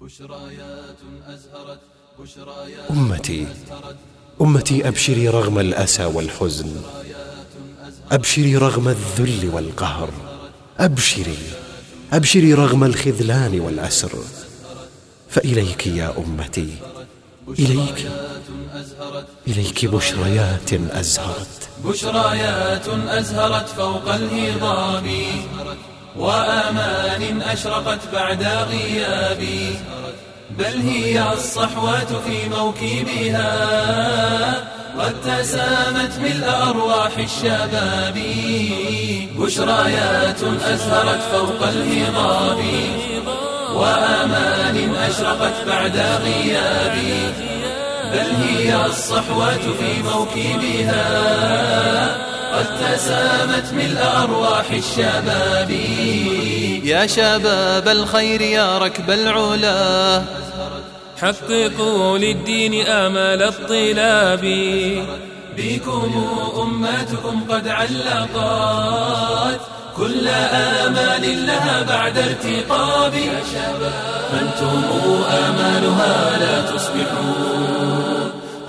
بشرايات أزهرت بشرايات أمتي أمتي أبشري رغم الأسى والحزن. أبشري رغم الذل والقهر. أبشري أبشري رغم الخذلان والأسر. فإليك يا أمتي. إليك إليك بشريات أزهرت. بشرايات أزهرت فوق الهضاب وآمان أشرقت بعد غيابي. بل هي الصحوات في موكبها. قد تسامت ملء أرواح الشباب. بشرايات أزهرت فوق الهضاب. وآمان أشرقت بعد غيابي. بل هي الصحوات في موكبها. قد تسامت ملء أرواح الشباب. يا شباب الخير يا ركب العلا. حققوا للدين آمال الطلاب. بكم أماتكم قد علقت. كل آمال لها بعد ارتقاب. أنتم آمالها لا تصبحون.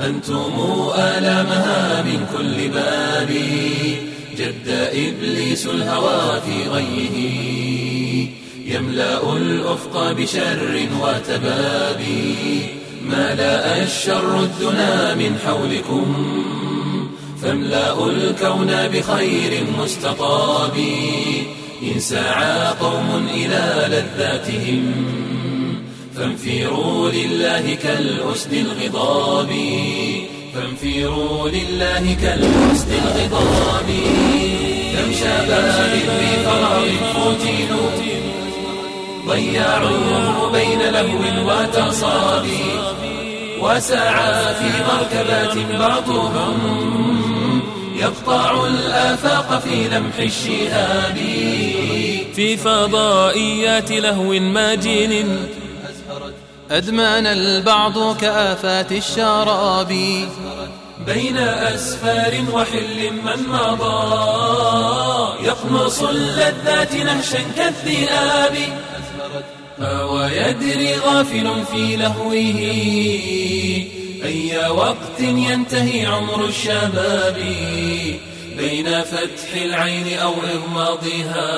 أنتم آلامها من كل باب. جد إبليس الهوى في غيه. يملأ الأفق بشر وتباب. ملأ الشر الدنا من حولكم. فاملأوا الكون بخير مستطاب. إن سعى قوم إلى لذاتهم. فانفروا لله كالأسد الغضاب. فانفروا لله كالأسد الغضاب. كم شباب في فراغ فتنوا ضيعوا بين لهو وتصابي وسعى في مركبات بعضهم. يقطع الآفاق في لمح الشهاب. في فضائيات لهو ماجن أدمان البعض كآفات الشراب. بين أسفار وحل من مضى. يقنص اللذات نهشا كالذئاب. ويدري غافل في لهوه. أي وقت ينتهي عمر الشباب. بين فتح العين أو إغماضها.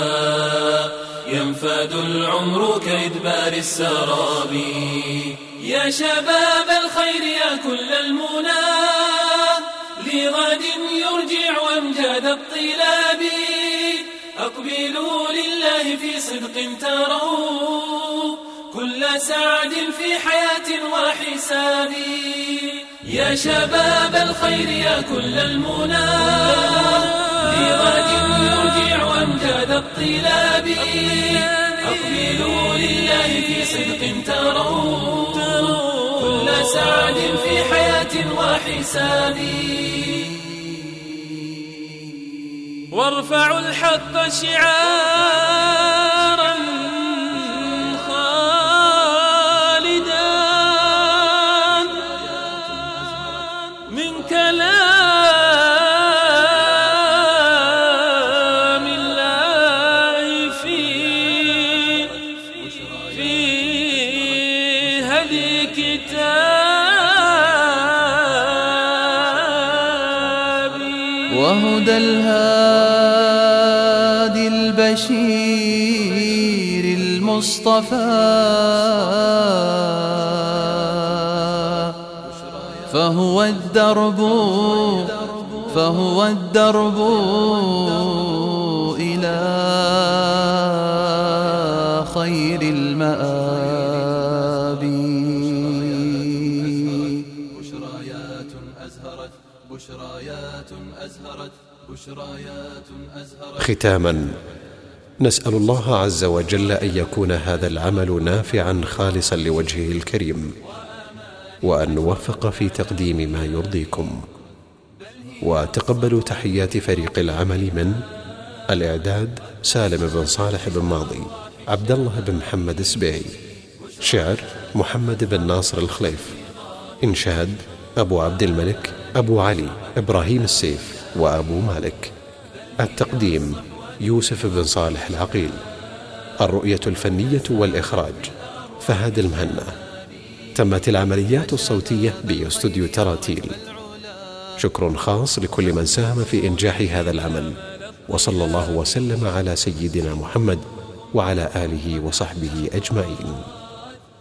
ينفاد العمر كإدبار السراب. يا شباب الخير يا كل المنى. لغد يرجع أمجاد الطلاب. أقبلوا لله في صدق تروا. كل سعد في حياة وحساب. يا شباب الخير يا كل المنى. الطلاب أقبلوا لله في صدق تروا. كل سعد في حياة وحساب. وارفعوا الحق شعارا كتابي وهدى الهادي البشير المصطفى. فهو الدرب فهو الدرب إلى خير المآب. ختاما نسأل الله عز وجل أن يكون هذا العمل نافعا خالصا لوجهه الكريم وأن نوفق في تقديم ما يرضيكم. وتقبلوا تحيات فريق العمل من الإعداد سالم بن صالح بن ماضي عبد الله بن محمد السبيعي شعر محمد بن ناصر الخليف إنشاد أبو عبد الملك أبو علي إبراهيم السيف وأبو مالك. التقديم يوسف بن صالح العقيل. الرؤية الفنية والإخراج فهد المهنا. تمت العمليات الصوتية بأستوديو تراتيل. شكر خاص لكل من ساهم في إنجاح هذا العمل. وصلى الله وسلم على سيدنا محمد وعلى آله وصحبه أجمعين.